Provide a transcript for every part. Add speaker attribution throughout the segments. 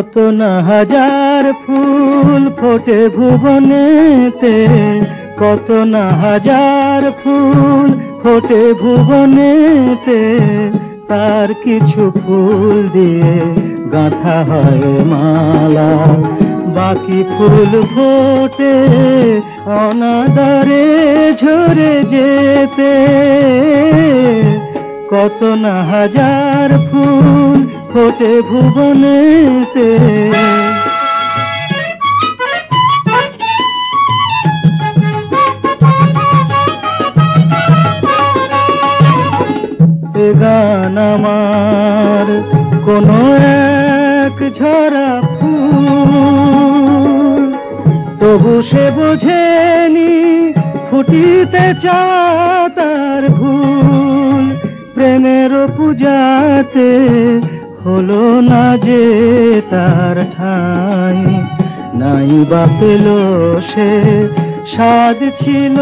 Speaker 1: কত না হাজার ফুল ফোটে ভুবনেতে, কত না হাজার ফুল ফোটে ভুবনেতে, তার কিছু ফুল দিয়ে গাঁথা হয় মালা। বাকি ফুল ফোটে অনাদারে ঝরে যেতে, কত না হাজার ফুল ফোটে ভুবনেতে গান আমার কোনো এক ঝরা ফুল। তবু সে বোঝেনি ফুটিতে চা তার ভুল। প্রেমের পূজাতে হলো না যে তার ঠাই। নাই বা পেল সে, স্বাদ ছিল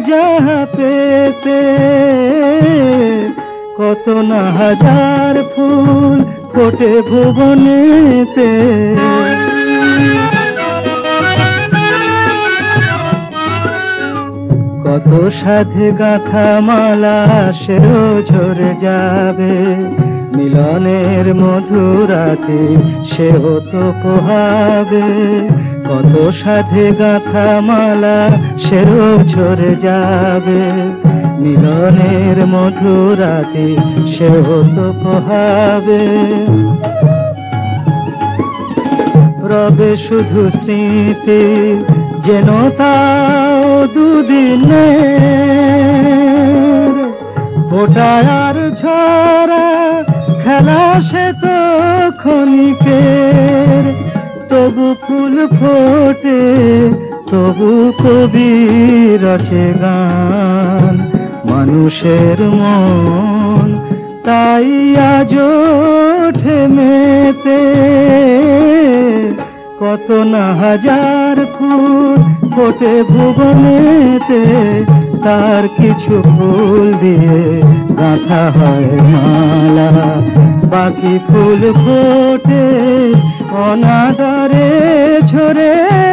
Speaker 1: যাহা পেতে। কত না হাজার ফুল ফোটে ভুবনেতে। কত সাধে গাথা মালা সেও ঝরে যাবে। মিলনের মধুরাতে সেও তো পোহাবে। কত সাধে গাথা মালা সেও ঝরে যাবে। মিলনের মধুরাতে সেও তো পোহাবে। রবে শুধু স্মৃতি যেন তাও দুদিনে আর ঝরা খেলা সে তো ক্ষণিকের, তবু ফুল ফোটে, তবু কবি রচে গান। মানুষের মন তাই আজ মেতে। কত না হাজার ফুল ফোটে ভুবনেতে, তার কিছু ফুল দিয়ে গাঁথা হয় মালা। বাকি ফুল ফোটে অনাদারে যে